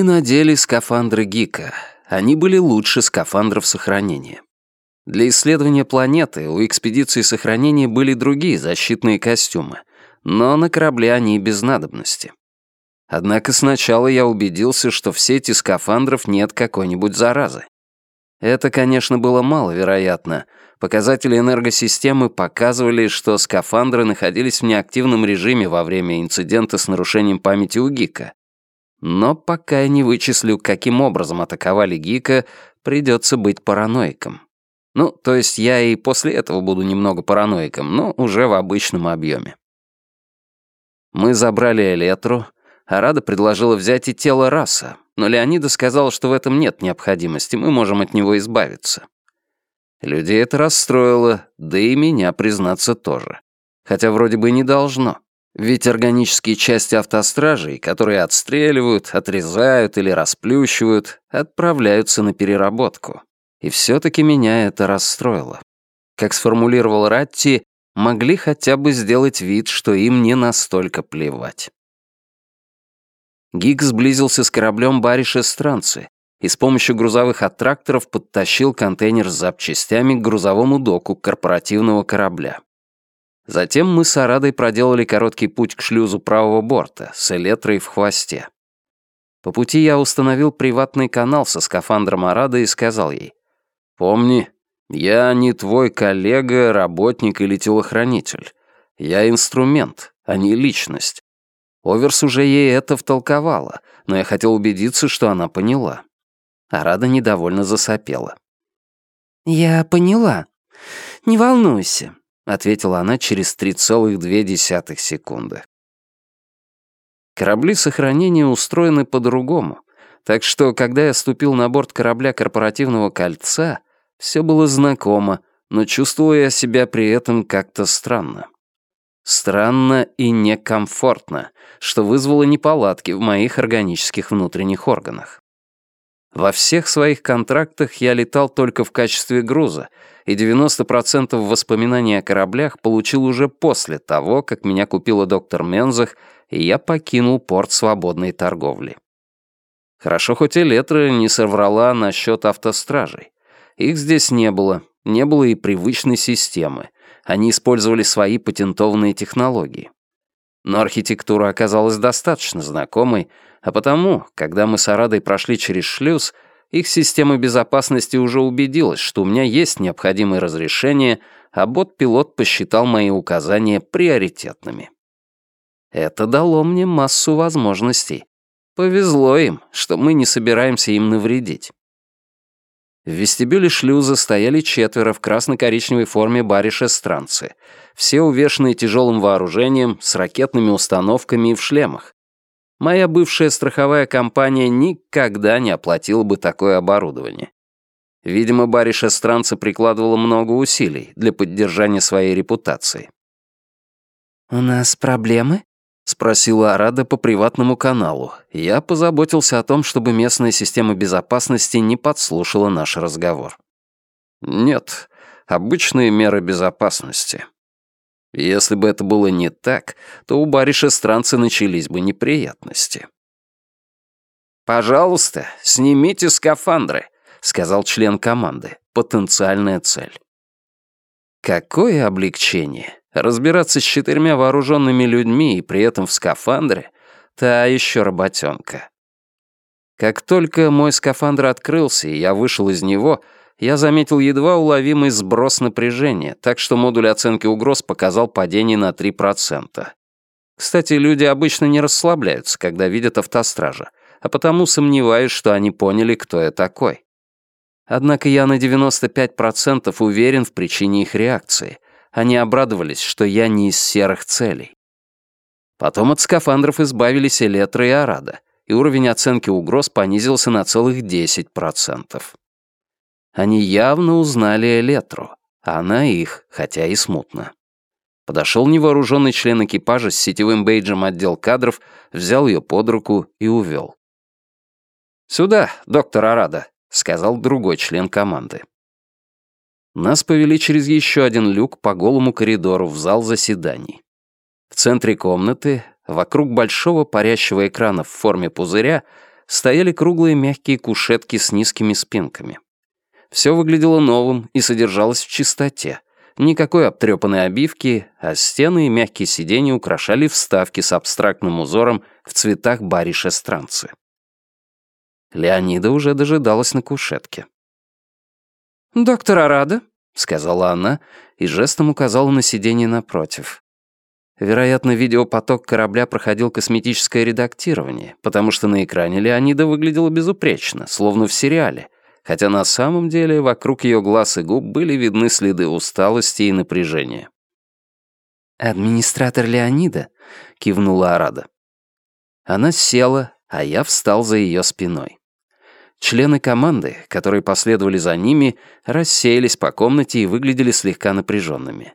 Мы надели скафандры Гика. Они были лучше скафандров сохранения. Для исследования планеты у экспедиции сохранения были другие защитные костюмы, но на корабле они без надобности. Однако сначала я убедился, что в сети скафандров нет какой-нибудь заразы. Это, конечно, было маловероятно. Показатели энергосистемы показывали, что скафандры находились в неактивном режиме во время инцидента с нарушением памяти у Гика. Но пока я не вычислю, каким образом атаковали Гика, придется быть параноиком. Ну, то есть я и после этого буду немного параноиком, но уже в обычном объеме. Мы забрали Элетру, а Рада предложила взять и тело Раса, но Леонида сказал, что в этом нет необходимости, мы можем от него избавиться. Людей это расстроило, да и меня, признаться, тоже. Хотя вроде бы не должно. Ведь органические части автостражей, которые отстреливают, отрезают или расплющивают, отправляются на переработку. И все-таки меня это расстроило. Как сформулировал Ратти, могли хотя бы сделать вид, что им не настолько плевать. Гиг сблизился с кораблем Бариша Странцы и с помощью грузовых аттракторов подтащил контейнер с запчастями к грузовому доку корпоративного корабля. Затем мы с Арадой проделали короткий путь к шлюзу правого борта с электрой в хвосте. По пути я установил приватный канал со скафандром Арады и сказал ей, «Помни, я не твой коллега, работник или телохранитель. Я инструмент, а не личность. Оверс уже ей это втолковала, но я хотел убедиться, что она поняла. А Рада недовольно засопела. «Я поняла. Не волнуйся», — ответила она через 3,2 секунды. Корабли сохранения устроены по-другому, так что, когда я ступил на борт корабля корпоративного кольца, все было знакомо, но чувствовал я себя при этом как-то странно. Странно и некомфортно, что вызвало неполадки в моих органических внутренних органах. Во всех своих контрактах я летал только в качестве груза, и 90% воспоминаний о кораблях получил уже после того, как меня купила доктор Мензах, и я покинул порт свободной торговли. Хорошо, хоть Элетра не соврала насчет автостражей. Их здесь не было, не было и привычной системы — они использовали свои патентованные технологии. Но архитектура оказалась достаточно знакомой, а потому, когда мы с Арадой прошли через шлюз, их система безопасности уже убедилась, что у меня есть необходимые разрешения, а бот-пилот посчитал мои указания приоритетными. Это дало мне массу возможностей. Повезло им, что мы не собираемся им навредить. В вестибюле шлюза стояли четверо в красно-коричневой форме бариш-эстранцы, все увешанные тяжелым вооружением, с ракетными установками и в шлемах. Моя бывшая страховая компания никогда не оплатила бы такое оборудование. Видимо, бариш эстранца прикладывала много усилий для поддержания своей репутации. «У нас проблемы?» — спросила Арада по приватному каналу. Я позаботился о том, чтобы местная система безопасности не подслушала наш разговор. Нет, обычные меры безопасности. Если бы это было не так, то у бариша странца начались бы неприятности. «Пожалуйста, снимите скафандры», — сказал член команды. Потенциальная цель. Какое облегчение! Разбираться с четырьмя вооруженными людьми и при этом в скафандре — та еще работенка. Как только мой скафандр открылся, и я вышел из него, я заметил едва уловимый сброс напряжения, так что модуль оценки угроз показал падение на 3%. Кстати, люди обычно не расслабляются, когда видят автостража, а потому сомневаюсь, что они поняли, кто я такой. Однако я на 95% уверен в причине их реакции — они обрадовались, что я не из серых целей. Потом от скафандров избавились Элетра и Арада, и уровень оценки угроз понизился на целых 10%. Они явно узнали Элетру, а она их, хотя и смутно. Подошел невооруженный член экипажа с сетевым бейджем отдел кадров, взял ее под руку и увел. «Сюда, доктор Арада», — сказал другой член команды. Нас повели через еще один люк по голому коридору в зал заседаний. В центре комнаты Вокруг большого парящего экрана в форме пузыря стояли круглые мягкие кушетки с низкими спинками. Все выглядело новым и содержалось в чистоте. Никакой обтрепанной обивки, а стены и мягкие сиденья украшали вставки с абстрактным узором в цветах бариша странцы. Леонида уже дожидалась на кушетке. «Доктор Арада?» — сказала она и жестом указала на сиденье напротив. Вероятно, видеопоток корабля проходил косметическое редактирование, потому что на экране Леонида выглядела безупречно, словно в сериале, хотя на самом деле вокруг ее глаз и губ были видны следы усталости и напряжения. «Администратор Леонида?» — кивнула Арада. Она села, а я встал за ее спиной. Члены команды, которые последовали за ними, рассеялись по комнате и выглядели слегка напряженными.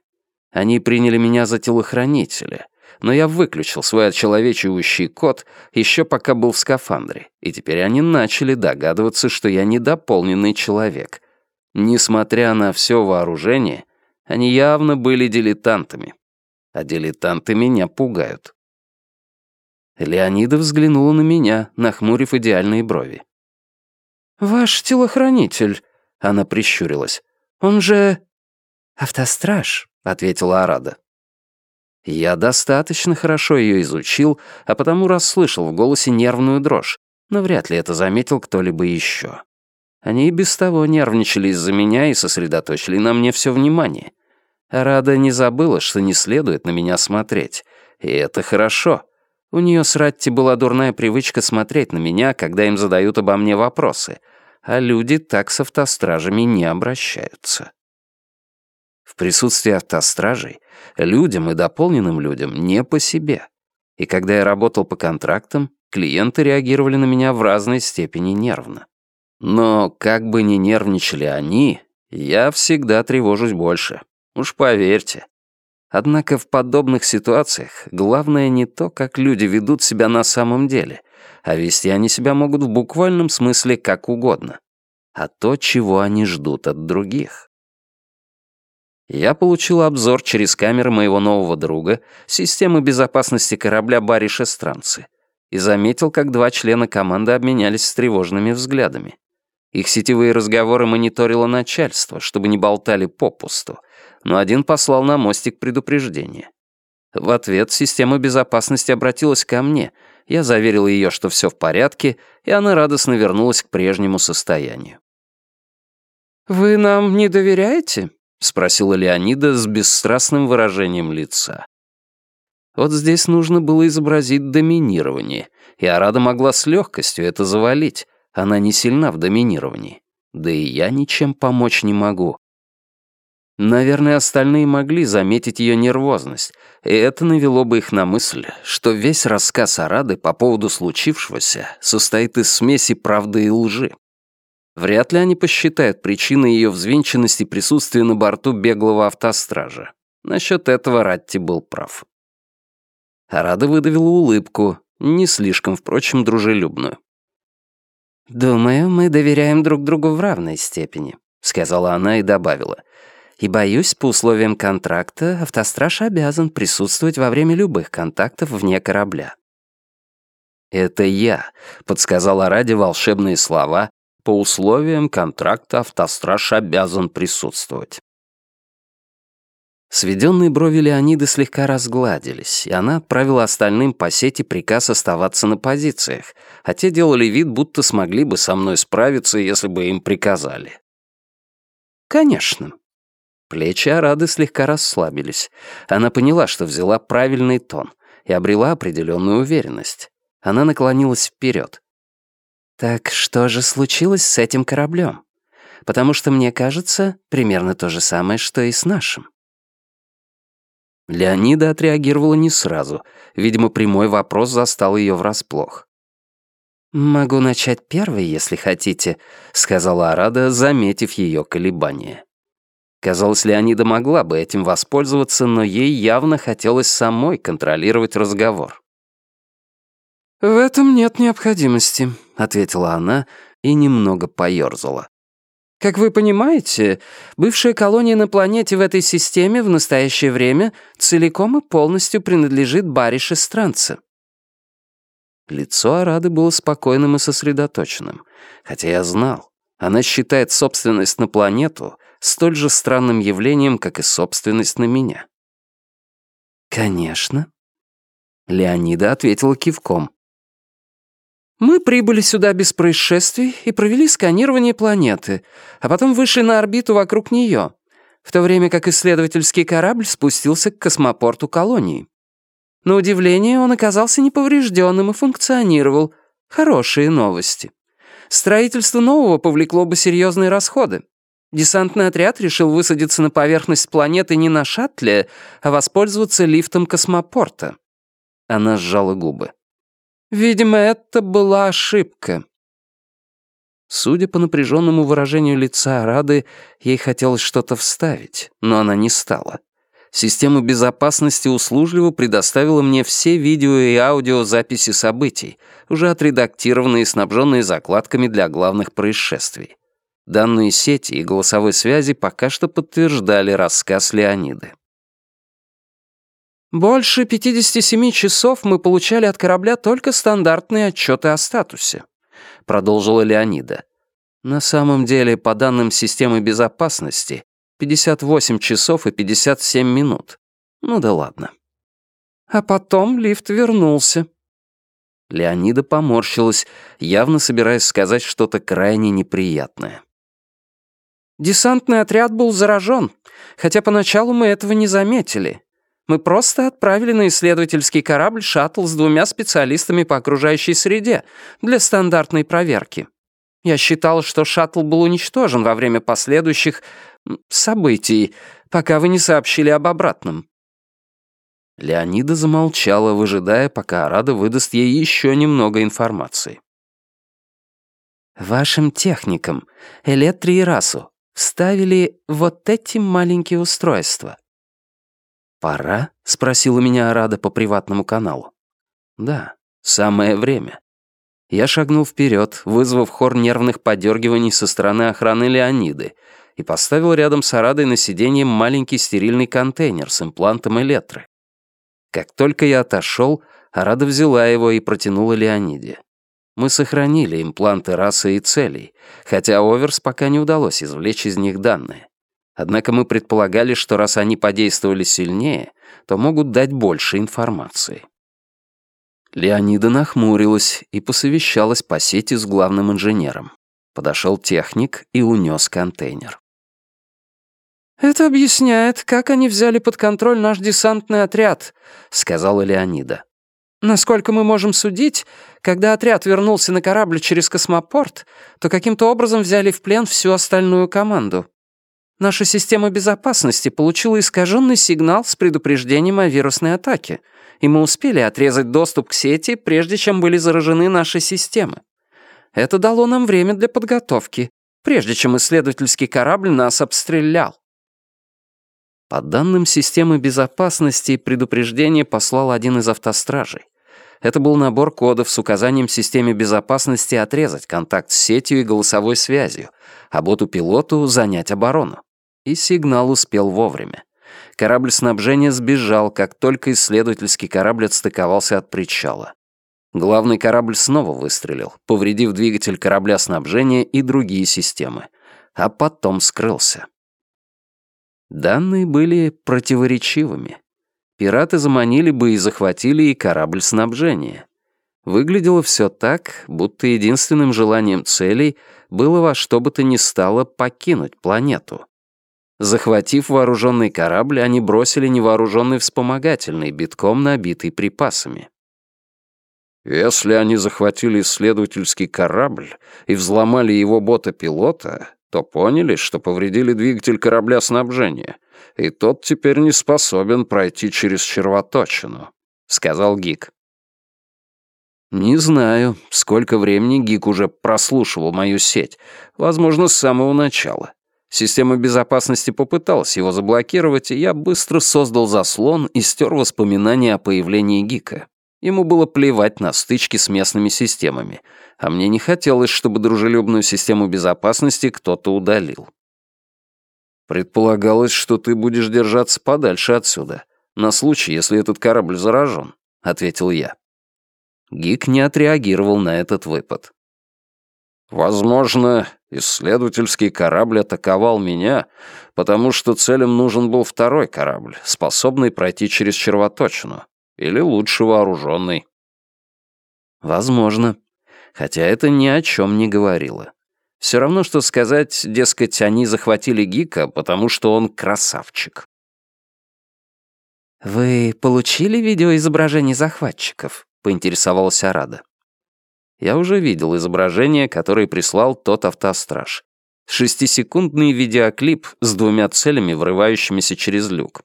Они приняли меня за телохранителя, но я выключил свой отчеловечивающий код еще пока был в скафандре, и теперь они начали догадываться, что я недополненный человек. Несмотря на все вооружение, они явно были дилетантами. А дилетанты меня пугают. Леонида взглянула на меня, нахмурив идеальные брови. «Ваш телохранитель», — она прищурилась. «Он же...» «Автостраж», ответила Арада. Я достаточно хорошо ее изучил, а потому расслышал в голосе нервную дрожь, но вряд ли это заметил кто-либо еще. Они и без того нервничали из-за меня и сосредоточили на мне все внимание. Арада не забыла, что не следует на меня смотреть. И это хорошо. У нее с Ратти была дурная привычка смотреть на меня, когда им задают обо мне вопросы, а люди так с автостражами не обращаются. В присутствии автостражей людям и дополненным людям не по себе. И когда я работал по контрактам, клиенты реагировали на меня в разной степени нервно. Но как бы ни нервничали они, я всегда тревожусь больше. Уж поверьте. Однако в подобных ситуациях главное не то, как люди ведут себя на самом деле, а вести они себя могут в буквальном смысле как угодно, а то, чего они ждут от других. Я получил обзор через камеры моего нового друга, системы безопасности корабля Бариша Странцы, и заметил, как два члена команды обменялись встревоженными взглядами. Их сетевые разговоры мониторило начальство, чтобы не болтали попусту, но один послал на мостик предупреждение. В ответ система безопасности обратилась ко мне, я заверил ее, что все в порядке, и она радостно вернулась к прежнему состоянию. «Вы нам не доверяете?» — спросила Леонида с бесстрастным выражением лица. Вот здесь нужно было изобразить доминирование, и Арада могла с легкостью это завалить. Она не сильна в доминировании. Да и я ничем помочь не могу. Наверное, остальные могли заметить ее нервозность, и это навело бы их на мысль, что весь рассказ Арады по поводу случившегося состоит из смеси правды и лжи. Вряд ли они посчитают причиной ее взвинченности присутствие на борту беглого автостража. Насчет этого Ратти был прав. Арада выдавила улыбку, не слишком, впрочем, дружелюбную. «Думаю, мы доверяем друг другу в равной степени», — сказала она и добавила. «И боюсь, по условиям контракта автостраж обязан присутствовать во время любых контактов вне корабля». «Это я», — подсказала ради волшебные слова, по условиям контракта автостраж обязан присутствовать. Сведенные брови Леониды слегка разгладились, и она отправила остальным по сети приказ оставаться на позициях, а те делали вид, будто смогли бы со мной справиться, если бы им приказали. «Конечно». Плечи Арады слегка расслабились. Она поняла, что взяла правильный тон и обрела определенную уверенность. Она наклонилась вперед. Так что же случилось с этим кораблем? Потому что мне кажется, примерно то же самое, что и с нашим. Леонида отреагировала не сразу. Видимо, прямой вопрос застал ее врасплох. «Могу начать первый, если хотите», — сказала Арада, заметив ее колебания. Казалось, Леонида могла бы этим воспользоваться, но ей явно хотелось самой контролировать разговор. «В этом нет необходимости», — ответила она и немного поёрзала. «Как вы понимаете, бывшая колония на планете в этой системе в настоящее время целиком и полностью принадлежит Барише Странце. Лицо Арады было спокойным и сосредоточенным, хотя я знал, она считает собственность на планету столь же странным явлением, как и собственность на меня. «Конечно». Леонида ответила кивком. «Мы прибыли сюда без происшествий и провели сканирование планеты, а потом вышли на орбиту вокруг нее, в то время как исследовательский корабль спустился к космопорту колонии. На удивление, он оказался неповрежденным и функционировал. Хорошие новости. Строительство нового повлекло бы серьезные расходы. Десантный отряд решил высадиться на поверхность планеты не на шаттле, а воспользоваться лифтом космопорта. Она сжала губы. Видимо, это была ошибка. Судя по напряженному выражению лица Рады, ей хотелось что-то вставить, но она не стала. Система безопасности услужливо предоставила мне все видео и аудиозаписи событий, уже отредактированные и снабженные закладками для главных происшествий. Данные сети и голосовой связи пока что подтверждали рассказ Леониды. Больше 57 часов мы получали от корабля только стандартные отчеты о статусе, продолжила Леонида. На самом деле, по данным системы безопасности, 58 часов и 57 минут. Ну да ладно. А потом лифт вернулся. Леонида поморщилась, явно собираясь сказать что-то крайне неприятное. Десантный отряд был заражен, хотя поначалу мы этого не заметили. Мы просто отправили на исследовательский корабль шаттл с двумя специалистами по окружающей среде для стандартной проверки. Я считал, что шаттл был уничтожен во время последующих событий, пока вы не сообщили об обратном». Леонида замолчала, выжидая, пока Арада выдаст ей еще немного информации. «Вашим техникам, Электри и Расу, вставили вот эти маленькие устройства». «Пора?» — спросила меня Арада по приватному каналу. «Да, самое время». Я шагнул вперед, вызвав хор нервных подергиваний со стороны охраны Леониды, и поставил рядом с Арадой на сиденье маленький стерильный контейнер с имплантом Элетры. Как только я отошел, Арада взяла его и протянула Леониде. Мы сохранили импланты расы и целей, хотя Оверс пока не удалось извлечь из них данные. Однако мы предполагали, что раз они подействовали сильнее, то могут дать больше информации. Леонида нахмурилась и посовещалась по сети с главным инженером. Подошел техник и унес контейнер. «Это объясняет, как они взяли под контроль наш десантный отряд», — сказала Леонида. «Насколько мы можем судить, когда отряд вернулся на корабль через космопорт, то каким-то образом взяли в плен всю остальную команду. Наша система безопасности получила искаженный сигнал с предупреждением о вирусной атаке, и мы успели отрезать доступ к сети, прежде чем были заражены наши системы. Это дало нам время для подготовки, прежде чем исследовательский корабль нас обстрелял. По данным системы безопасности, предупреждение послал один из автостражей. Это был набор кодов с указанием системе безопасности отрезать контакт с сетью и голосовой связью, а боту-пилоту занять оборону. И сигнал успел вовремя. Корабль снабжения сбежал, как только исследовательский корабль отстыковался от причала. Главный корабль снова выстрелил, повредив двигатель корабля снабжения и другие системы, а потом скрылся. Данные были противоречивыми. Пираты заманили бы и захватили и корабль снабжения. Выглядело все так, будто единственным желанием целей было во что бы то ни стало покинуть планету. Захватив вооруженный корабль, они бросили невооруженный вспомогательный, битком набитый припасами. Если они захватили исследовательский корабль и взломали его бота-пилота, то поняли, что повредили двигатель корабля снабжения, и тот теперь не способен пройти через червоточину», — сказал Гик. Не знаю, сколько времени Гик уже прослушивал мою сеть, возможно, с самого начала. Система безопасности попыталась его заблокировать, и я быстро создал заслон и стер воспоминания о появлении Гика. Ему было плевать на стычки с местными системами, а мне не хотелось, чтобы дружелюбную систему безопасности кто-то удалил. «Предполагалось, что ты будешь держаться подальше отсюда, на случай, если этот корабль заражен», — ответил я. Гик не отреагировал на этот выпад. «Возможно, исследовательский корабль атаковал меня, потому что целям нужен был второй корабль, способный пройти через червоточину, или лучше вооруженный». «Возможно. Хотя это ни о чем не говорило. Все равно, что сказать, дескать, они захватили Гика, потому что он красавчик». «Вы получили видеоизображение захватчиков?» — поинтересовалась Арада. Я уже видел изображение, которое прислал тот автостраж. Шестисекундный видеоклип с двумя целями, врывающимися через люк.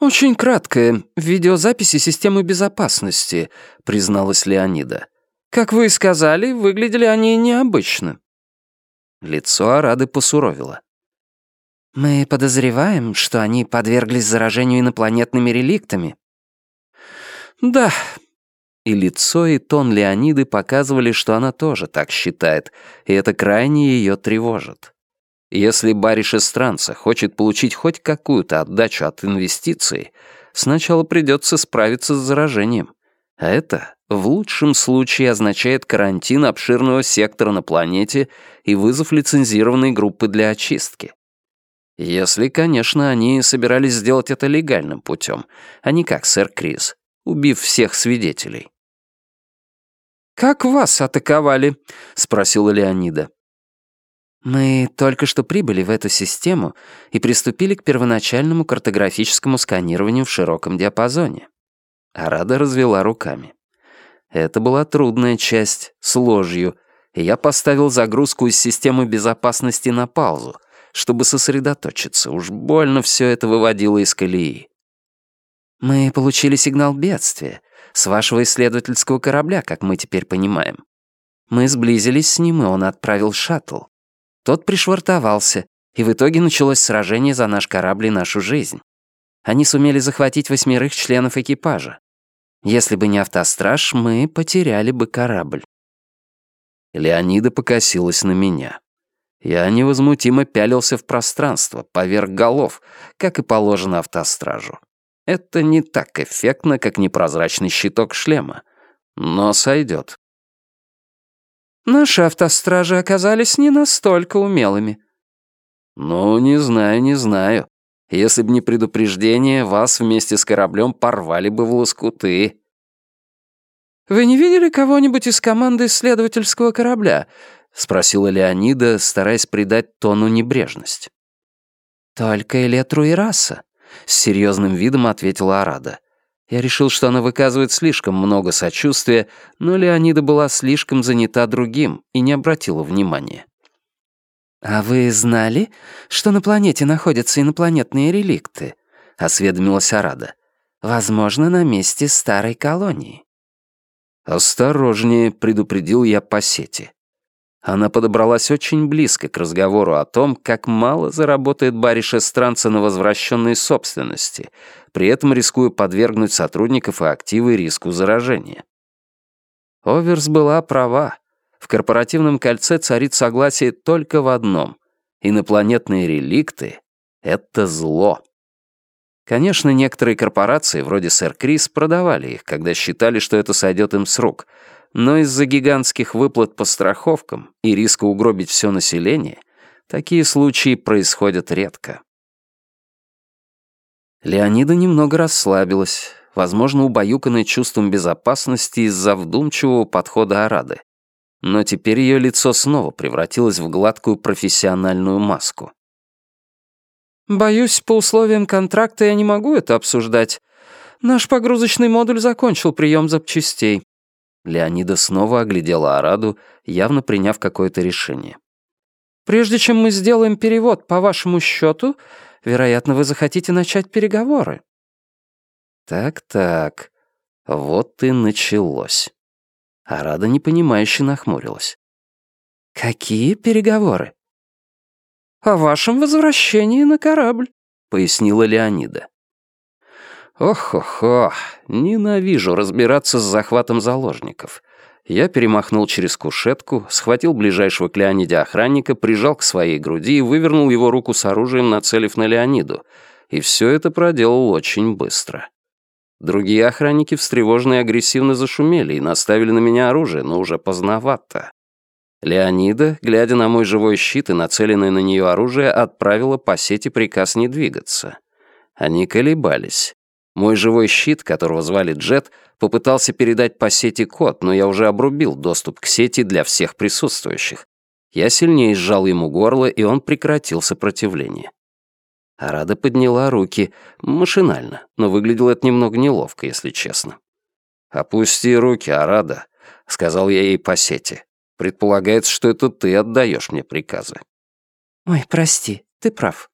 «Очень краткое. Видеозаписи системы безопасности», — призналась Леонида. «Как вы и сказали, выглядели они необычно». Лицо Арады посуровило. «Мы подозреваем, что они подверглись заражению инопланетными реликтами». «Да». И лицо, и тон Леониды показывали, что она тоже так считает, и это крайне ее тревожит. Если бариш Эстранца хочет получить хоть какую-то отдачу от инвестиций, сначала придется справиться с заражением. А это в лучшем случае означает карантин обширного сектора на планете и вызов лицензированной группы для очистки. Если, конечно, они собирались сделать это легальным путем, а не как сэр Крис, убив всех свидетелей. «Как вас атаковали?» — спросила Леонида. «Мы только что прибыли в эту систему и приступили к первоначальному картографическому сканированию в широком диапазоне». Арада развела руками. Это была трудная часть, с ложью, и я поставил загрузку из системы безопасности на паузу, чтобы сосредоточиться. Уж больно все это выводило из колеи. «Мы получили сигнал бедствия с вашего исследовательского корабля, как мы теперь понимаем. Мы сблизились с ним, и он отправил шаттл. Тот пришвартовался, и в итоге началось сражение за наш корабль и нашу жизнь. Они сумели захватить восьмерых членов экипажа. Если бы не автостраж, мы потеряли бы корабль». Леонида покосилась на меня. Я невозмутимо пялился в пространство, поверх голов, как и положено автостражу. Это не так эффектно, как непрозрачный щиток шлема, но сойдет. Наши автостражи оказались не настолько умелыми. Ну, не знаю, не знаю. Если бы не предупреждение, вас вместе с кораблем порвали бы в лоскуты. Вы не видели кого-нибудь из команды исследовательского корабля? — спросила Леонида, стараясь придать тону небрежность. «Только Элетру и Раса», — с серьезным видом ответила Арада. Я решил, что она выказывает слишком много сочувствия, но Леонида была слишком занята другим и не обратила внимания. «А вы знали, что на планете находятся инопланетные реликты?» — осведомилась Арада. «Возможно, на месте старой колонии». «Осторожнее», — предупредил я по сети. Она подобралась очень близко к разговору о том, как мало заработает бариш эстранца на возвращенной собственности, при этом рискуя подвергнуть сотрудников и активы риску заражения. Оверс была права. В корпоративном кольце царит согласие только в одном. Инопланетные реликты — это зло. Конечно, некоторые корпорации, вроде Сэр Крис, продавали их, когда считали, что это сойдет им с рук — но из-за гигантских выплат по страховкам и риска угробить все население такие случаи происходят редко. Леонида немного расслабилась, возможно, убаюканная чувством безопасности из-за вдумчивого подхода Арады. Но теперь ее лицо снова превратилось в гладкую профессиональную маску. «Боюсь, по условиям контракта я не могу это обсуждать. Наш погрузочный модуль закончил прием запчастей. Леонида снова оглядела Араду, явно приняв какое-то решение. «Прежде чем мы сделаем перевод по вашему счету, вероятно, вы захотите начать переговоры». «Так-так, вот и началось». Арада непонимающе нахмурилась. «Какие переговоры?» «О вашем возвращении на корабль», — пояснила Леонида. Ох-хо-хо, ненавижу разбираться с захватом заложников. Я перемахнул через кушетку, схватил ближайшего к Леониде охранника, прижал к своей груди и вывернул его руку с оружием, нацелив на Леониду. И все это проделал очень быстро. Другие охранники встревоженно и агрессивно зашумели и наставили на меня оружие, но уже поздновато. Леонида, глядя на мой живой щит и нацеленное на нее оружие, отправила по сети приказ не двигаться. Они колебались. Мой живой щит, которого звали Джет, попытался передать по сети код, но я уже обрубил доступ к сети для всех присутствующих. Я сильнее сжал ему горло, и он прекратил сопротивление. Арада подняла руки, машинально, но выглядело это немного неловко, если честно. «Опусти руки, Арада», — сказал я ей по сети. «Предполагается, что это ты отдаешь мне приказы». «Ой, прости, ты прав».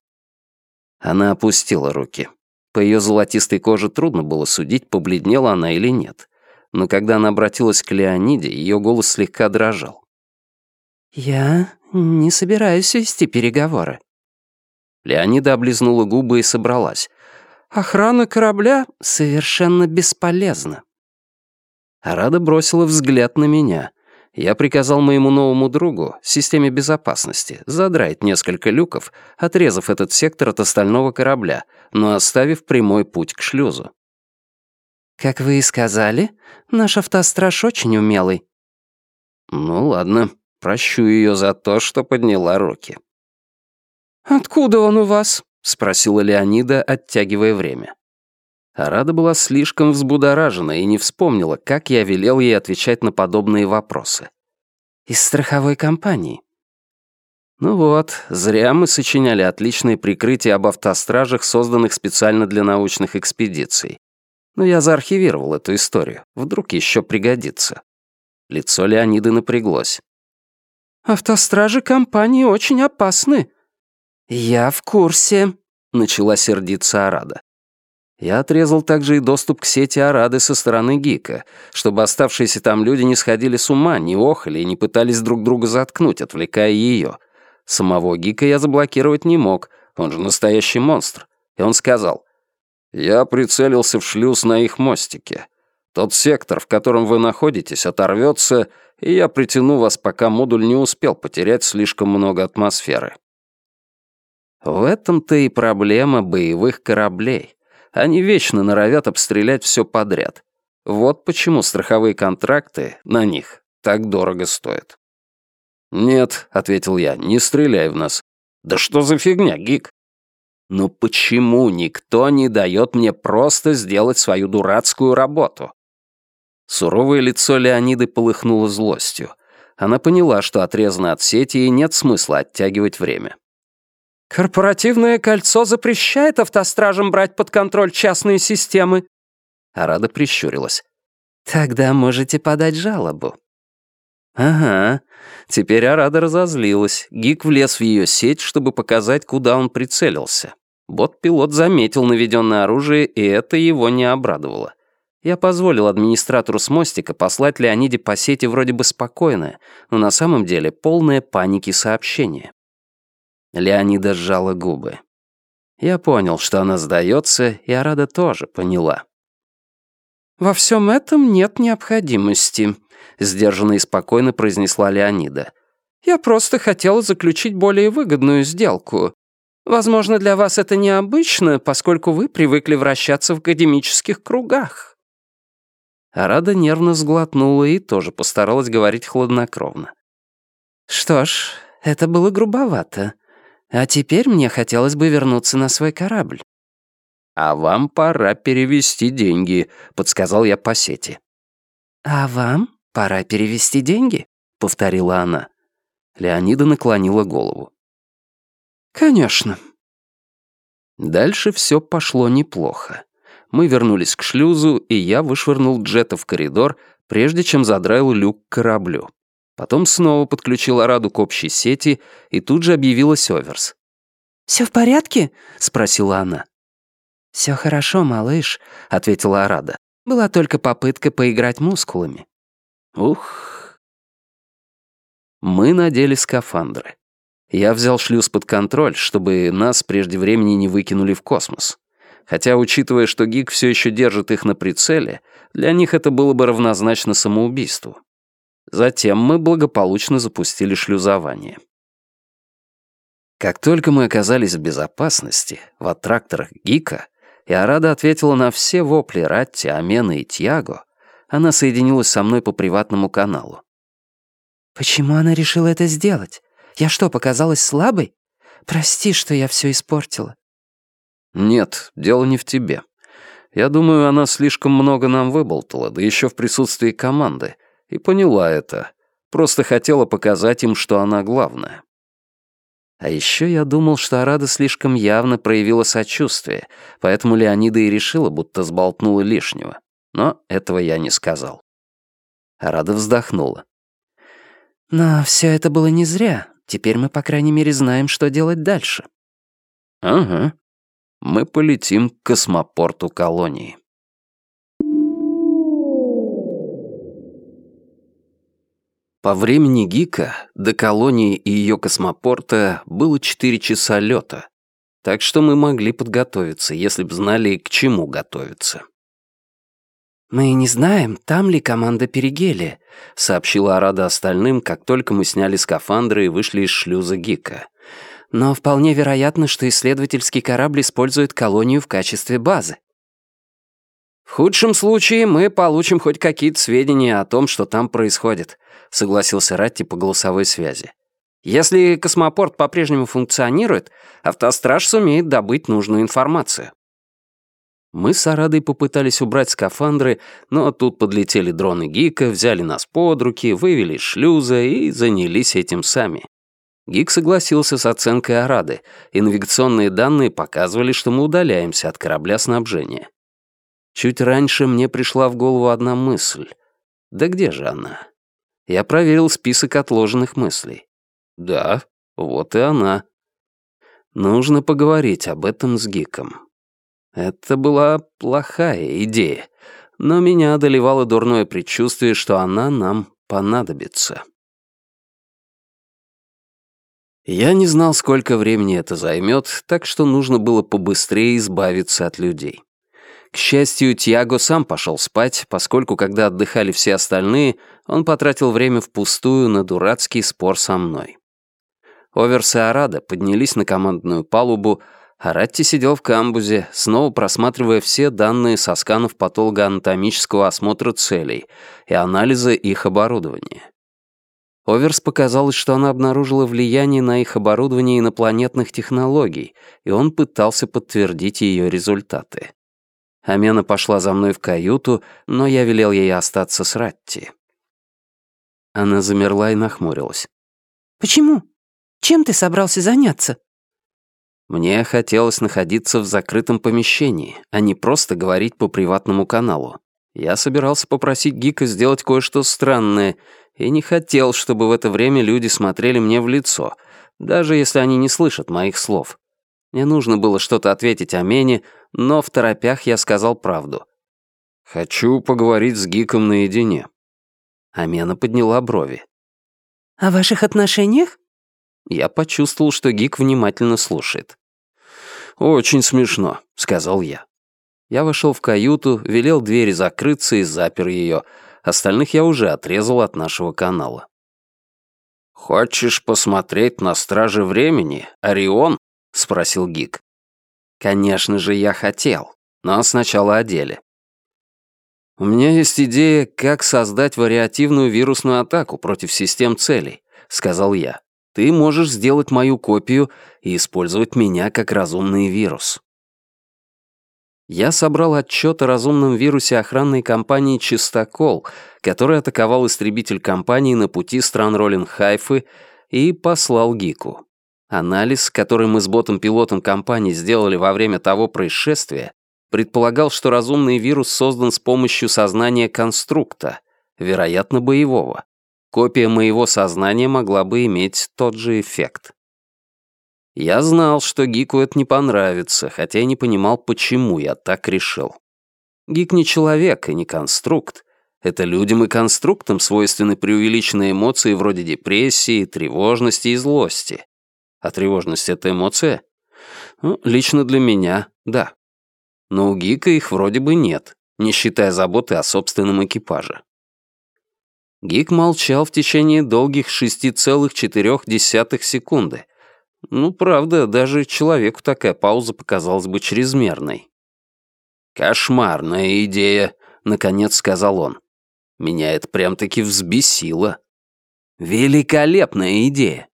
Она опустила руки. По ее золотистой коже трудно было судить, побледнела она или нет. Но когда она обратилась к Леониде, ее голос слегка дрожал. «Я не собираюсь вести переговоры». Леонида облизнула губы и собралась. «Охрана корабля совершенно бесполезна». Арада бросила взгляд на меня. Я приказал моему новому другу, системе безопасности, задрать несколько люков, отрезав этот сектор от остального корабля, но оставив прямой путь к шлюзу. «Как вы и сказали, наш автостраж очень умелый». «Ну ладно, прощу ее за то, что подняла руки». «Откуда он у вас?» — спросила Леонида, оттягивая время. Арада была слишком взбудоражена и не вспомнила, как я велел ей отвечать на подобные вопросы. «Из страховой компании». Ну вот, зря мы сочиняли отличные прикрытия об автостражах, созданных специально для научных экспедиций. Но я заархивировал эту историю. Вдруг еще пригодится. Лицо Леониды напряглось. «Автостражи компании очень опасны». «Я в курсе», — начала сердиться Арада. Я отрезал также и доступ к сети Арады со стороны Гика, чтобы оставшиеся там люди не сходили с ума, не охали и не пытались друг друга заткнуть, отвлекая ее. Самого Гика я заблокировать не мог, он же настоящий монстр. И он сказал, «Я прицелился в шлюз на их мостике. Тот сектор, в котором вы находитесь, оторвется, и я притяну вас, пока модуль не успел потерять слишком много атмосферы». В этом-то и проблема боевых кораблей. Они вечно норовят обстрелять все подряд. Вот почему страховые контракты на них так дорого стоят. «Нет», — ответил я, — «не стреляй в нас». «Да что за фигня, Гик?» «Ну почему никто не дает мне просто сделать свою дурацкую работу?» Суровое лицо Леониды полыхнуло злостью. Она поняла, что отрезана от сети и нет смысла оттягивать время. «Корпоративное кольцо запрещает автостражам брать под контроль частные системы». Арада прищурилась. «Тогда можете подать жалобу». «Ага». Теперь Арада разозлилась. Гик влез в ее сеть, чтобы показать, куда он прицелился. Бот-пилот заметил наведенное оружие, и это его не обрадовало. Я позволил администратору с мостика послать Леониде по сети вроде бы спокойное, но на самом деле полное паники сообщение. Леонида сжала губы. Я понял, что она сдается, и Арада тоже поняла. «Во всем этом нет необходимости», — сдержанно и спокойно произнесла Леонида. «Я просто хотела заключить более выгодную сделку. Возможно, для вас это необычно, поскольку вы привыкли вращаться в академических кругах». Арада нервно сглотнула и тоже постаралась говорить хладнокровно. «Что ж, это было грубовато. А теперь мне хотелось бы вернуться на свой корабль». «А вам пора перевести деньги», — подсказал я по сети. «А вам пора перевести деньги?» — повторила она. Леонида наклонила голову. «Конечно». Дальше все пошло неплохо. Мы вернулись к шлюзу, и я вышвырнул Джета в коридор, прежде чем задраил люк к кораблю. Потом снова подключил Араду к общей сети, и тут же объявилась Оверс. «Все в порядке?» — спросила она. «Все хорошо, малыш», — ответила Арада. «Была только попытка поиграть мускулами». Ух. Мы надели скафандры. Я взял шлюз под контроль, чтобы нас прежде времени не выкинули в космос. Хотя, учитывая, что Гик все еще держит их на прицеле, для них это было бы равнозначно самоубийству. Затем мы благополучно запустили шлюзование. Как только мы оказались в безопасности, в аттракторах Гика, и Арада ответила на все вопли Ратти, Амена и Тьяго, она соединилась со мной по приватному каналу. «Почему она решила это сделать? Я что, показалась слабой? Прости, что я все испортила». «Нет, дело не в тебе. Я думаю, она слишком много нам выболтала, да еще в присутствии команды, и поняла это. Просто хотела показать им, что она главная. А еще я думал, что Арада слишком явно проявила сочувствие, поэтому Леонида и решила, будто сболтнула лишнего. Но этого я не сказал. Арада вздохнула. «Но все это было не зря. Теперь мы, по крайней мере, знаем, что делать дальше». «Ага. Мы полетим к космопорту колонии». По времени Гика до колонии и ее космопорта было 4 часа лета, так что мы могли подготовиться, если б знали, к чему готовиться. «Мы не знаем, там ли команда Перигелия», — сообщила Арада остальным, как только мы сняли скафандры и вышли из шлюза Гика. «Но вполне вероятно, что исследовательский корабль использует колонию в качестве базы». «В худшем случае мы получим хоть какие-то сведения о том, что там происходит», — согласился Ратти по голосовой связи. «Если космопорт по-прежнему функционирует, автостраж сумеет добыть нужную информацию». Мы с Арадой попытались убрать скафандры, но тут подлетели дроны Гика, взяли нас под руки, вывели из шлюза и занялись этим сами. Гик согласился с оценкой Арады, и навигационные данные показывали, что мы удаляемся от корабля снабжения. Чуть раньше мне пришла в голову одна мысль. Да где же она? Я проверил список отложенных мыслей. Да, вот и она. Нужно поговорить об этом с Гиком. Это была плохая идея, но меня одолевало дурное предчувствие, что она нам понадобится. Я не знал, сколько времени это займет, так что нужно было побыстрее избавиться от людей. К счастью, Тьяго сам пошел спать, поскольку, когда отдыхали все остальные, он потратил время впустую на дурацкий спор со мной. Оверс и Арада поднялись на командную палубу, а Ратти сидел в камбузе, снова просматривая все данные со сканов патологоанатомического осмотра целей и анализа их оборудования. Оверс показалось, что она обнаружила влияние на их оборудование инопланетных технологий, и он пытался подтвердить ее результаты. Амена пошла за мной в каюту, но я велел ей остаться с Ратти. Она замерла и нахмурилась. «Почему? Чем ты собрался заняться?» Мне хотелось находиться в закрытом помещении, а не просто говорить по приватному каналу. Я собирался попросить Гика сделать кое-что странное и не хотел, чтобы в это время люди смотрели мне в лицо, даже если они не слышат моих слов. Мне нужно было что-то ответить о Мене, но в торопях я сказал правду. «Хочу поговорить с Гиком наедине». Амена подняла брови. «О ваших отношениях?» Я почувствовал, что Гик внимательно слушает. «Очень смешно», — сказал я. Я вошел в каюту, велел двери закрыться и запер ее. Остальных я уже отрезал от нашего канала. «Хочешь посмотреть на Страже Времени, Орион?» — спросил Гик. Конечно же, я хотел, но сначала о деле. У меня есть идея, как создать вариативную вирусную атаку против систем целей, сказал я. Ты можешь сделать мою копию и использовать меня как разумный вирус. Я собрал отчет о разумном вирусе охранной компании «Чистокол», который атаковал истребитель компании на пути стран Роллин-Хайфы, и послал Гику. Анализ, который мы с ботом-пилотом компании сделали во время того происшествия, предполагал, что разумный вирус создан с помощью сознания конструкта, вероятно, боевого. Копия моего сознания могла бы иметь тот же эффект. Я знал, что Гику это не понравится, хотя и не понимал, почему я так решил. Гик не человек и не конструкт. Это людям и конструктам свойственны преувеличенные эмоции вроде депрессии, тревожности и злости. А тревожность — это эмоция? Ну, лично для меня — да. Но у Гика их вроде бы нет, не считая заботы о собственном экипаже. Гик молчал в течение долгих 6,4 секунды. Ну, правда, даже человеку такая пауза показалась бы чрезмерной. «Кошмарная идея», — наконец сказал он. Меня это прям-таки взбесило. Великолепная идея.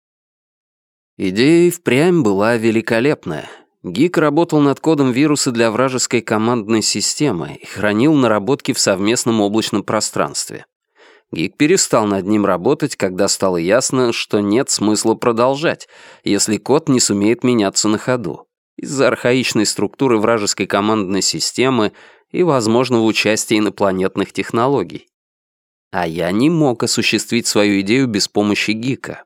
Идея и впрямь была великолепная. Гик работал над кодом вируса для вражеской командной системы и хранил наработки в совместном облачном пространстве. Гик перестал над ним работать, когда стало ясно, что нет смысла продолжать, если код не сумеет меняться на ходу, из-за архаичной структуры вражеской командной системы и возможного участия инопланетных технологий. А я не мог осуществить свою идею без помощи Гика.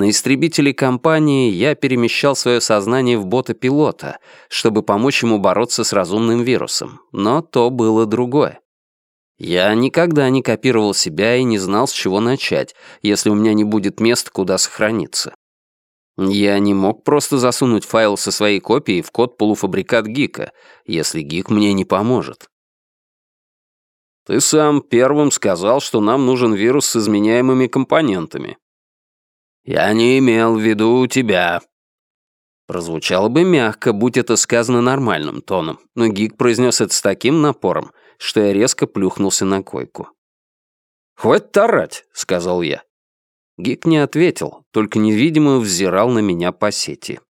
На истребителе компании я перемещал свое сознание в бота-пилота, чтобы помочь ему бороться с разумным вирусом, но то было другое. Я никогда не копировал себя и не знал, с чего начать, если у меня не будет места, куда сохраниться. Я не мог просто засунуть файл со своей копией в код полуфабрикат Гика, если Гик мне не поможет. Ты сам первым сказал, что нам нужен вирус с изменяемыми компонентами. Я не имел в виду тебя. Прозвучало бы мягко, будь это сказано нормальным тоном, но Гик произнес это с таким напором, что я резко плюхнулся на койку. «Хватит тарать», — сказал я. Гик не ответил, только невидимо взирал на меня по сети.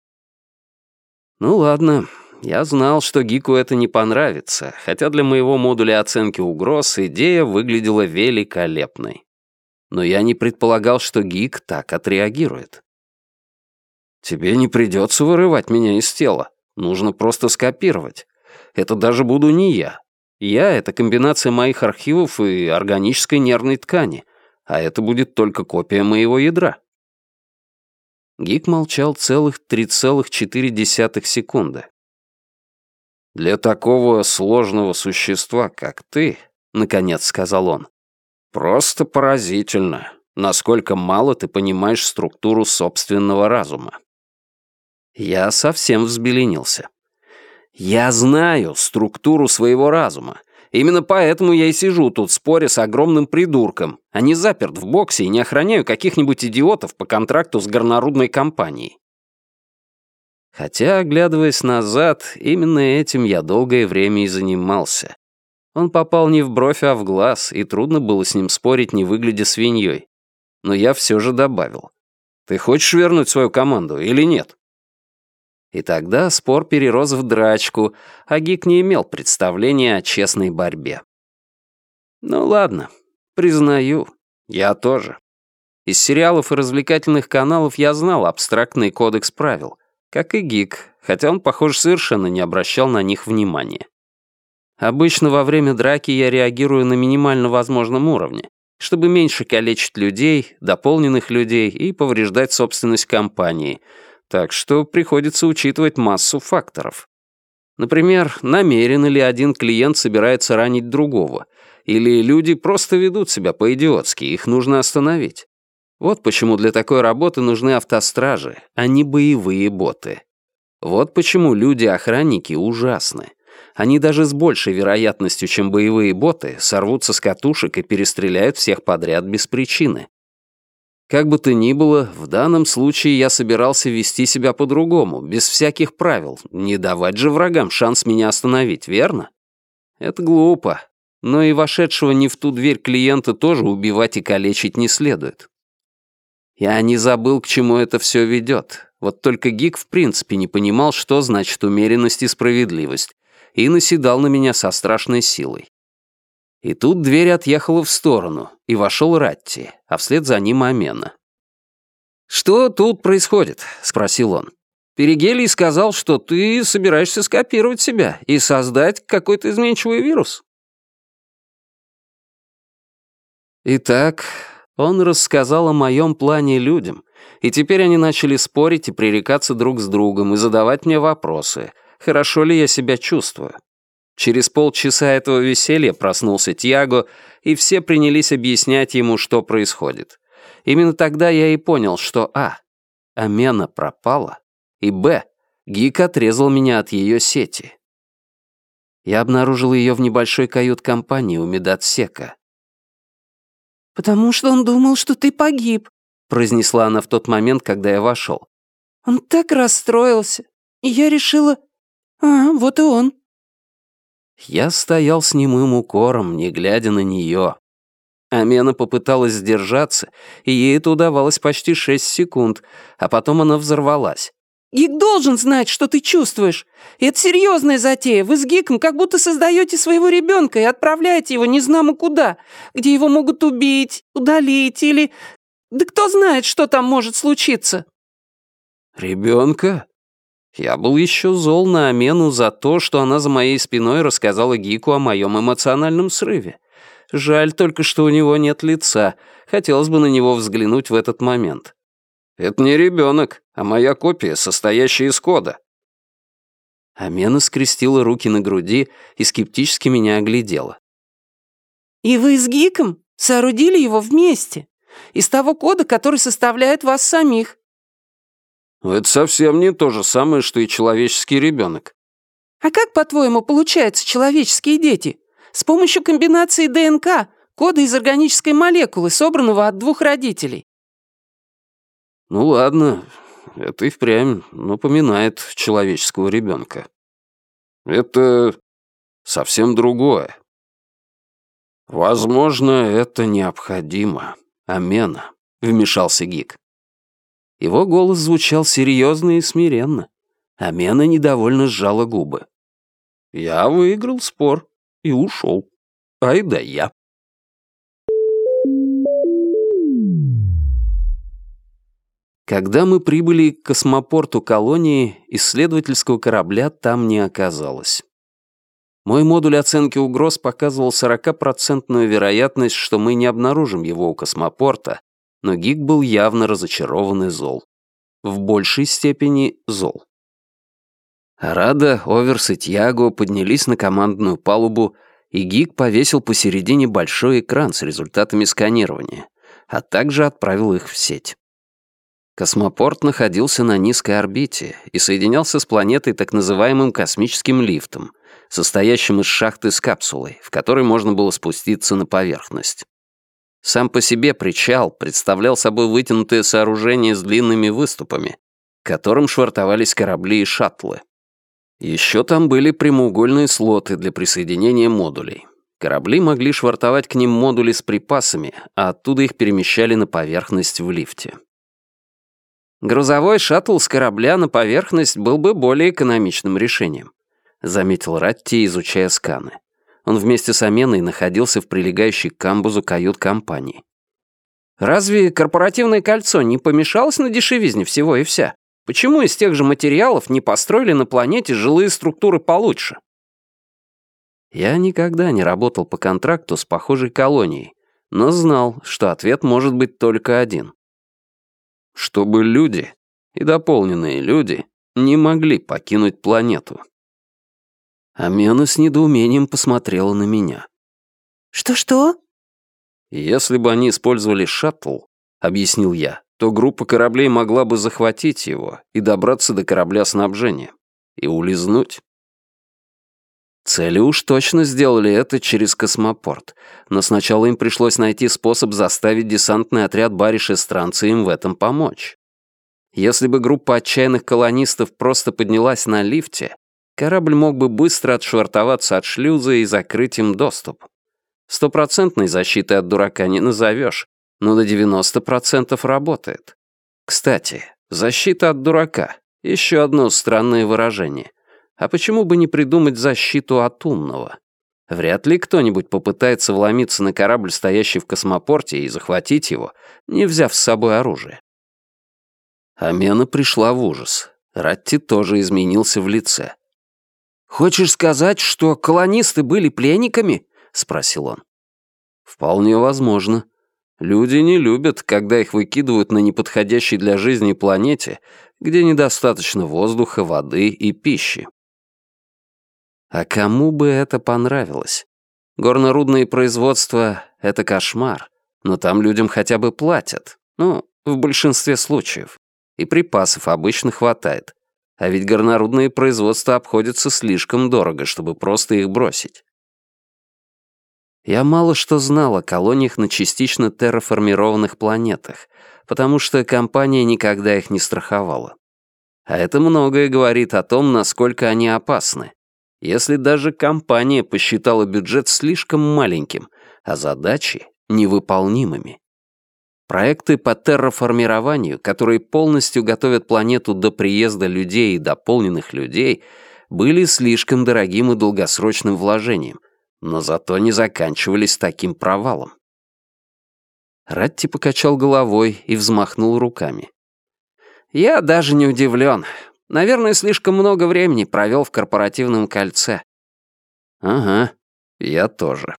«Ну ладно, я знал, что Гику это не понравится, хотя для моего модуля оценки угроз идея выглядела великолепной. Но я не предполагал, что Гик так отреагирует. «Тебе не придется вырывать меня из тела. Нужно просто скопировать. Это даже буду не я. Я — это комбинация моих архивов и органической нервной ткани, а это будет только копия моего ядра». Гик молчал целых 3,4 секунды. «Для такого сложного существа, как ты, — наконец сказал он, — просто поразительно, насколько мало ты понимаешь структуру собственного разума». Я совсем взбеленился. «Я знаю структуру своего разума. Именно поэтому я и сижу тут, споря с огромным придурком, а не заперт в боксе и не охраняю каких-нибудь идиотов по контракту с горнорудной компанией. Хотя, оглядываясь назад, именно этим я долгое время и занимался. Он попал не в бровь, а в глаз, и трудно было с ним спорить, не выглядя свиньей. Но я все же добавил. «Ты хочешь вернуть свою команду или нет?» И тогда спор перерос в драчку, а Гик не имел представления о честной борьбе. Ну ладно, признаю, я тоже. Из сериалов и развлекательных каналов я знал абстрактный кодекс правил, как и Гик, хотя он, похоже, совершенно не обращал на них внимания. Обычно во время драки я реагирую на минимально возможном уровне, чтобы меньше калечить людей, дополненных людей и повреждать собственность компании, так что приходится учитывать массу факторов. Например, намеренно ли один клиент собирается ранить другого, или люди просто ведут себя по-идиотски, их нужно остановить. Вот почему для такой работы нужны автостражи, а не боевые боты. Вот почему люди-охранники ужасны. Они даже с большей вероятностью, чем боевые боты, сорвутся с катушек и перестреляют всех подряд без причины. Как бы то ни было, в данном случае я собирался вести себя по-другому, без всяких правил, не давать же врагам шанс меня остановить, верно? Это глупо, но и вошедшего не в ту дверь клиента тоже убивать и калечить не следует. Я не забыл, к чему это все ведет. Вот только Гик в принципе не понимал, что значит умеренность и справедливость, и наседал на меня со страшной силой. И тут дверь отъехала в сторону, и вошел Ратти, а вслед за ним Амена. «Что тут происходит?» — спросил он. «Перигелий сказал, что ты собираешься скопировать себя и создать какой-то изменчивый вирус». Итак, он рассказал о моем плане людям, и теперь они начали спорить и пререкаться друг с другом и задавать мне вопросы, хорошо ли я себя чувствую. Через полчаса этого веселья проснулся Тьяго, и все принялись объяснять ему, что происходит. Именно тогда я и понял, что а. Амена пропала, и б. Гик отрезал меня от ее сети. Я обнаружил ее в небольшой кают-компании у медотсека. «Потому что он думал, что ты погиб», — произнесла она в тот момент, когда я вошел. «Он так расстроился, и я решила... А, вот и он». Я стоял с немым укором, не глядя на нее. Амена попыталась сдержаться, и ей это удавалось почти шесть секунд, а потом она взорвалась. «Гик должен знать, что ты чувствуешь. Это серьезная затея. Вы с Гиком как будто создаете своего ребенка и отправляете его незнамо куда, где его могут убить, удалить или... Да кто знает, что там может случиться». «Ребенка?» Я был еще зол на Амену за то, что она за моей спиной рассказала Гику о моем эмоциональном срыве. Жаль только, что у него нет лица. Хотелось бы на него взглянуть в этот момент. Это не ребенок, а моя копия, состоящая из кода. Амена скрестила руки на груди и скептически меня оглядела. «И вы с Гиком соорудили его вместе? Из того кода, который составляет вас самих?» Это совсем не то же самое, что и человеческий ребенок. А как, по-твоему, получаются человеческие дети? С помощью комбинации ДНК, кода из органической молекулы, собранного от двух родителей. Ну ладно, это и впрямь напоминает человеческого ребенка. Это совсем другое. Возможно, это необходимо. Амена, вмешался Гик. Его голос звучал серьезно и смиренно. Амена недовольно сжала губы. «Я выиграл спор и ушел. Ай да я». Когда мы прибыли к космопорту колонии, исследовательского корабля там не оказалось. Мой модуль оценки угроз показывал 40% вероятность, что мы не обнаружим его у космопорта, но Гик был явно разочарован и зол. В большей степени зол. Рада, Оверс и Тьяго поднялись на командную палубу, и Гик повесил посередине большой экран с результатами сканирования, а также отправил их в сеть. Космопорт находился на низкой орбите и соединялся с планетой так называемым космическим лифтом, состоящим из шахты с капсулой, в которой можно было спуститься на поверхность. Сам по себе причал представлял собой вытянутое сооружение с длинными выступами, к которым швартовались корабли и шаттлы. Еще там были прямоугольные слоты для присоединения модулей. Корабли могли швартовать к ним модули с припасами, а оттуда их перемещали на поверхность в лифте. «Грузовой шаттл с корабля на поверхность был бы более экономичным решением», заметил Ратти, изучая сканы. Он вместе с Аменой находился в прилегающей к камбузу кают-компании. «Разве корпоративное кольцо не помешалось на дешевизне всего и вся? Почему из тех же материалов не построили на планете жилые структуры получше?» Я никогда не работал по контракту с похожей колонией, но знал, что ответ может быть только один. Чтобы люди, и дополненные люди, не могли покинуть планету. Амена с недоумением посмотрела на меня. «Что-что?» «Если бы они использовали шаттл», — объяснил я, то группа кораблей могла бы захватить его и добраться до корабля снабжения. И улизнуть. Цели уж точно сделали это через космопорт, но сначала им пришлось найти способ заставить десантный отряд Бариш Эстранца им в этом помочь. Если бы группа отчаянных колонистов просто поднялась на лифте, корабль мог бы быстро отшвартоваться от шлюза и закрыть им доступ. Стопроцентной защиты от дурака не назовешь, но на 90% работает. Кстати, защита от дурака — еще одно странное выражение. А почему бы не придумать защиту от умного? Вряд ли кто-нибудь попытается вломиться на корабль, стоящий в космопорте, и захватить его, не взяв с собой оружие. Амена пришла в ужас. Ратти тоже изменился в лице. «Хочешь сказать, что колонисты были пленниками?» — спросил он. «Вполне возможно. Люди не любят, когда их выкидывают на неподходящей для жизни планете, где недостаточно воздуха, воды и пищи. А кому бы это понравилось? Горнорудные производства — это кошмар, но там людям хотя бы платят. Ну, в большинстве случаев. И припасов обычно хватает. А ведь горнорудные производства обходятся слишком дорого, чтобы просто их бросить. Я мало что знал о колониях на частично терраформированных планетах, потому что компания никогда их не страховала. А это многое говорит о том, насколько они опасны. Если даже компания посчитала бюджет слишком маленьким, а задачи невыполнимыми. Проекты по терраформированию, которые полностью готовят планету до приезда людей и дополненных людей, были слишком дорогим и долгосрочным вложением, но зато не заканчивались таким провалом. Ратти покачал головой и взмахнул руками. «Я даже не удивлен. Наверное, слишком много времени провел в корпоративном кольце». «Ага, я тоже».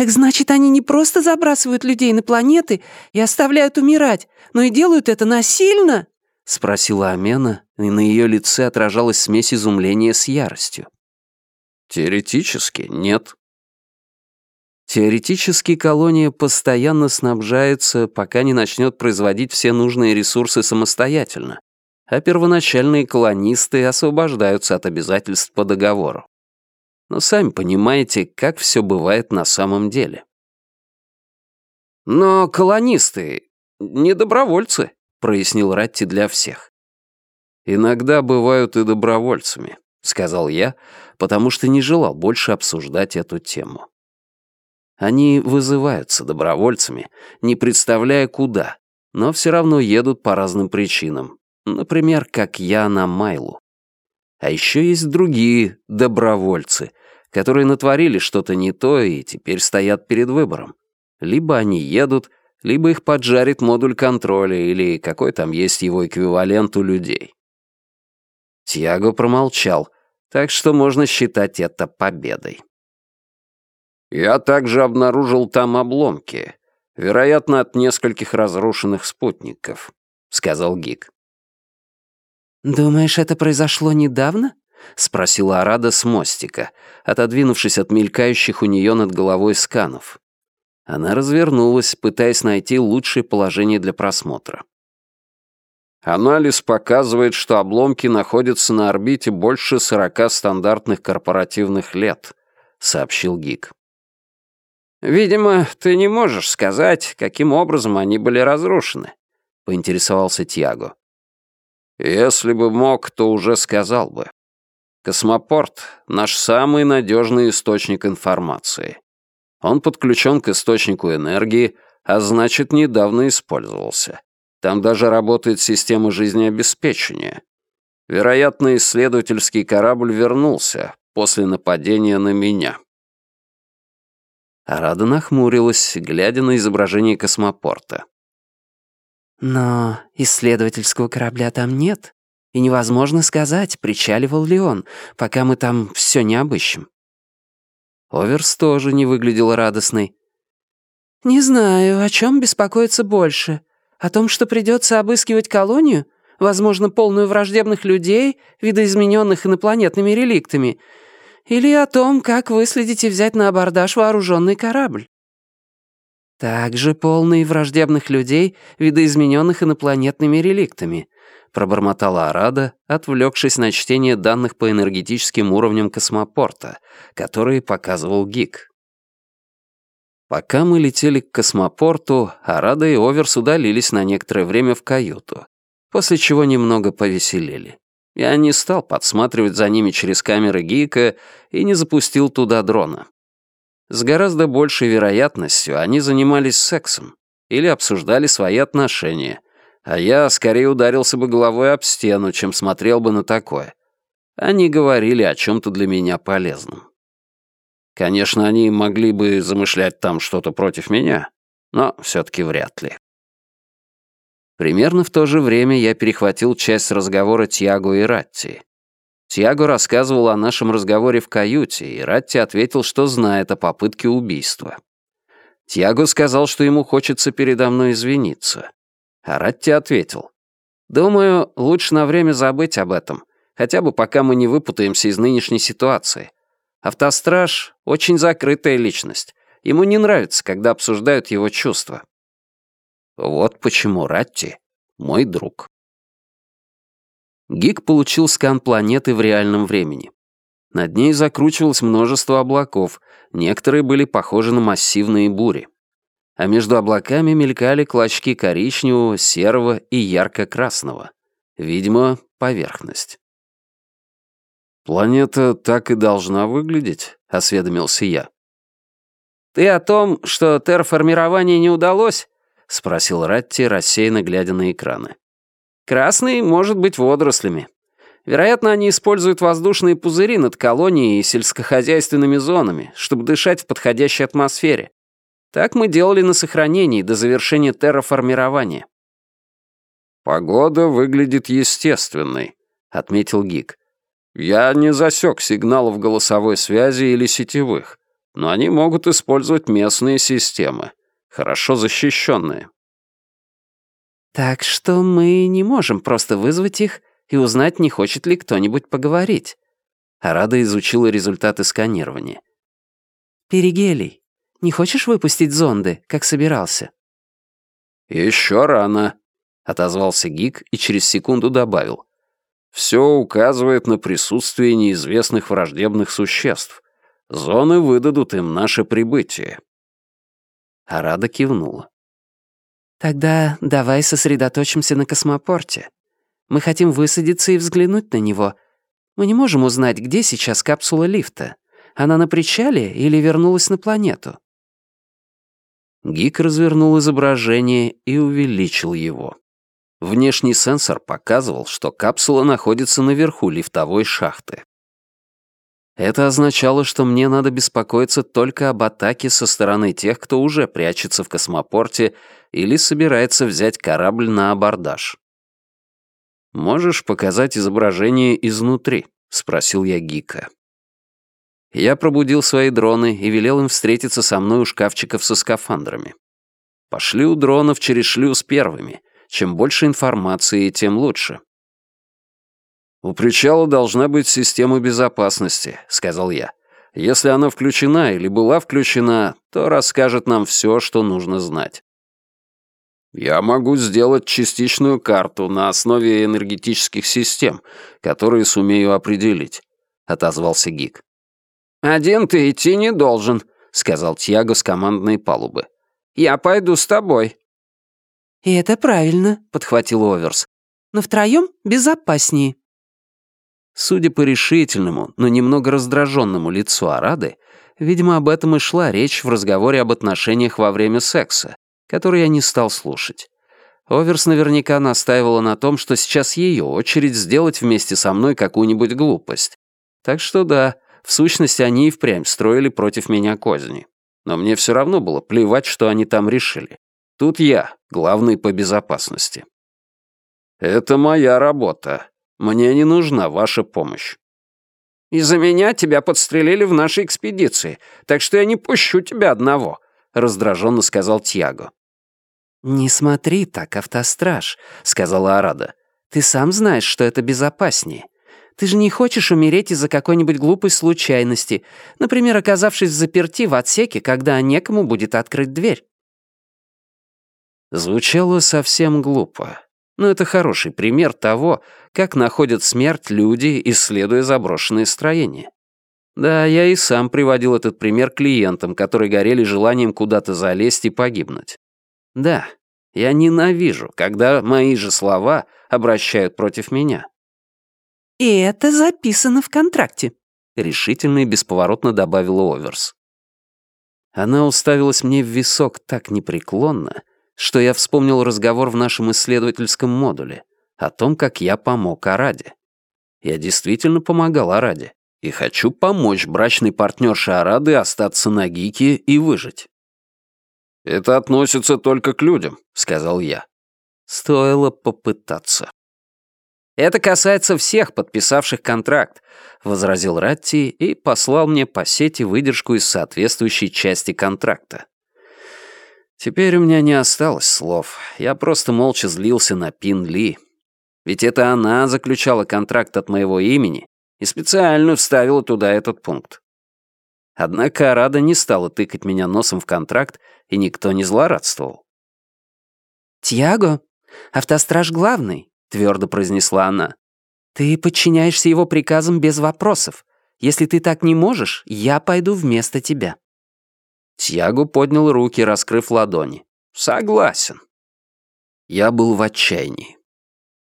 «Так значит, они не просто забрасывают людей на планеты и оставляют умирать, но и делают это насильно?» — спросила Амена, и на ее лице отражалась смесь изумления с яростью. «Теоретически нет», Теоретически колония постоянно снабжается, пока не начнет производить все нужные ресурсы самостоятельно, а первоначальные колонисты освобождаются от обязательств по договору. Но сами понимаете, как все бывает на самом деле. «Но колонисты не добровольцы», — прояснил Ратти для всех. «Иногда бывают и добровольцами», — сказал я, потому что не желал больше обсуждать эту тему. Они вызываются добровольцами, не представляя куда, но все равно едут по разным причинам. Например, как я на Майлу. А еще есть другие добровольцы, которые натворили что-то не то и теперь стоят перед выбором. Либо они едут, либо их поджарит модуль контроля или какой там есть его эквивалент у людей. Тьяго промолчал, так что можно считать это победой. Я также обнаружил там обломки, вероятно, от нескольких разрушенных спутников», — сказал Гик. «Думаешь, это произошло недавно?» — спросила Арада с мостика, отодвинувшись от мелькающих у нее над головой сканов. Она развернулась, пытаясь найти лучшее положение для просмотра. Анализ показывает, что обломки находятся на орбите больше 40 стандартных корпоративных лет, сообщил Гик. «Видимо, ты не можешь сказать, каким образом они были разрушены», — поинтересовался Тьяго. «Если бы мог, то уже сказал бы. Космопорт — наш самый надежный источник информации. Он подключен к источнику энергии, а значит, недавно использовался. Там даже работает система жизнеобеспечения. Вероятно, исследовательский корабль вернулся после нападения на меня». Арада нахмурилась, глядя на изображение космопорта. «Но исследовательского корабля там нет, и невозможно сказать, причаливал ли он, пока мы там все не обыщем». Оверс тоже не выглядел радостной. «Не знаю, о чем беспокоиться больше. О том, что придется обыскивать колонию, возможно, полную враждебных людей, видоизмененных инопланетными реликтами, или о том, как выследить и взять на абордаж вооруженный корабль. Также полный враждебных людей, видоизмененных инопланетными реликтами, пробормотала Арада, отвлекшись на чтение данных по энергетическим уровням космопорта, которые показывал ГИК. Пока мы летели к космопорту, Арада и Оверс удалились на некоторое время в каюту, после чего немного повеселели. Я не стал подсматривать за ними через камеры Гика и не запустил туда дрона. С гораздо большей вероятностью они занимались сексом или обсуждали свои отношения, а я скорее ударился бы головой об стену, чем смотрел бы на такое. Они говорили о чем-то для меня полезном. Конечно, они могли бы замышлять там что-то против меня, но все-таки вряд ли. Примерно в то же время я перехватил часть разговора Тьяго и Ратти. Тьяго рассказывал о нашем разговоре в каюте, и Ратти ответил, что знает о попытке убийства. Тьяго сказал, что ему хочется передо мной извиниться. А Ратти ответил, «Думаю, лучше на время забыть об этом, хотя бы пока мы не выпутаемся из нынешней ситуации. Автостраж — очень закрытая личность. Ему не нравится, когда обсуждают его чувства. Вот почему Ратти — мой друг. Гик получил скан планеты в реальном времени. Над ней закручивалось множество облаков, некоторые были похожи на массивные бури. А между облаками мелькали клочки коричневого, серого и ярко-красного. Видимо, поверхность. «Планета так и должна выглядеть», — осведомился я. «Ты о том, что терраформирование не удалось?» — спросил Ратти, рассеянно глядя на экраны. «Красный может быть водорослями. Вероятно, они используют воздушные пузыри над колонией и сельскохозяйственными зонами, чтобы дышать в подходящей атмосфере. Так мы делали на сохранении до завершения терраформирования. «Погода выглядит естественной», — отметил Гик. «Я не засек сигналов голосовой связи или сетевых, но они могут использовать местные системы, хорошо защищенные». «Так что мы не можем просто вызвать их и узнать, не хочет ли кто-нибудь поговорить». Арада изучила результаты сканирования. «Перигелий, не хочешь выпустить зонды, как собирался?» «Еще рано», — отозвался Гик и через секунду добавил. «Все указывает на присутствие неизвестных враждебных существ. Зоны выдадут им наше прибытие». Арада кивнула. «Тогда давай сосредоточимся на космопорте. Мы хотим высадиться и взглянуть на него. Мы не можем узнать, где сейчас капсула лифта. Она на причале или вернулась на планету?» Гик развернул изображение и увеличил его. Внешний сенсор показывал, что капсула находится наверху лифтовой шахты. Это означало, что мне надо беспокоиться только об атаке со стороны тех, кто уже прячется в космопорте или собирается взять корабль на абордаж. «Можешь показать изображение изнутри?» — спросил я Гика. Я пробудил свои дроны и велел им встретиться со мной у шкафчиков со скафандрами. Пошли у дронов через шлюз первыми. Чем больше информации, тем лучше. «У причала должна быть система безопасности», — сказал я. «Если она включена или была включена, то расскажет нам все, что нужно знать». «Я могу сделать частичную карту на основе энергетических систем, которые сумею определить», — отозвался Гик. «Один ты идти не должен», — сказал Тьяго с командной палубы. «Я пойду с тобой». «И это правильно», — подхватил Оверс. «Но втроем безопаснее». Судя по решительному, но немного раздраженному лицу Арады, видимо, об этом и шла речь в разговоре об отношениях во время секса, который я не стал слушать. Оверс наверняка настаивала на том, что сейчас ее очередь сделать вместе со мной какую-нибудь глупость. Так что да, в сущности, они и впрямь строили против меня козни. Но мне все равно было плевать, что они там решили. Тут я, главный по безопасности. «Это моя работа. Мне не нужна ваша помощь». «Из-за меня тебя подстрелили в нашей экспедиции, так что я не пущу тебя одного», — раздраженно сказал Тьяго. «Не смотри так, автостраж», — сказала Арада. «Ты сам знаешь, что это безопаснее. Ты же не хочешь умереть из-за какой-нибудь глупой случайности, например, оказавшись в заперти в отсеке, когда некому будет открыть дверь?» Звучало совсем глупо. Но это хороший пример того, как находят смерть люди, исследуя заброшенные строения. Да, я и сам приводил этот пример клиентам, которые горели желанием куда-то залезть и погибнуть. Да, я ненавижу, когда мои же слова обращают против меня. «И это записано в контракте», — решительно и бесповоротно добавила Оверс. Она уставилась мне в висок так непреклонно, что я вспомнил разговор в нашем исследовательском модуле о том, как я помог Араде. Я действительно помогал Араде и хочу помочь брачной партнерше Арады остаться на Гике и выжить. «Это относится только к людям», — сказал я. Стоило попытаться. «Это касается всех подписавших контракт», — возразил Ратти и послал мне по сети выдержку из соответствующей части контракта. Теперь у меня не осталось слов. Я просто молча злился на Пин Ли. Ведь это она заключала контракт от моего имени и специально вставила туда этот пункт. Однако Арада не стала тыкать меня носом в контракт, и никто не злорадствовал. «Тьяго, автостраж главный твердо произнесла она. «Ты подчиняешься его приказам без вопросов. Если ты так не можешь, я пойду вместо тебя». Тьяго поднял руки, раскрыв ладони. «Согласен». Я был в отчаянии.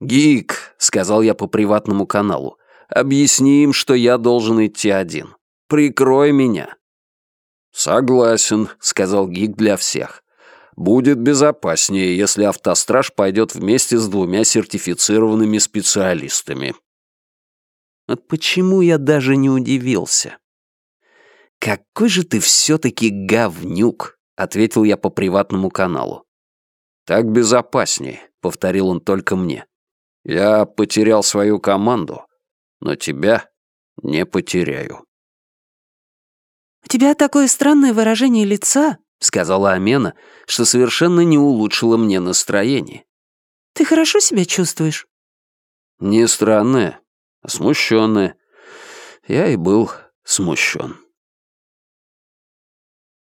«Гик», — сказал я по приватному каналу, — Объясни им, что я должен идти один. Прикрой меня». «Согласен», — сказал Гик для всех. «Будет безопаснее, если автостраж пойдет вместе с двумя сертифицированными специалистами». Вот почему я даже не удивился? «Какой же ты все-таки говнюк», — ответил я по приватному каналу. «Так безопаснее», — повторил он только мне. «Я потерял свою команду, но тебя не потеряю». «У тебя такое странное выражение лица», — сказала Амена, что совершенно не улучшило мне настроение. «Ты хорошо себя чувствуешь?» «Не странное, а смущенное. Я и был смущен».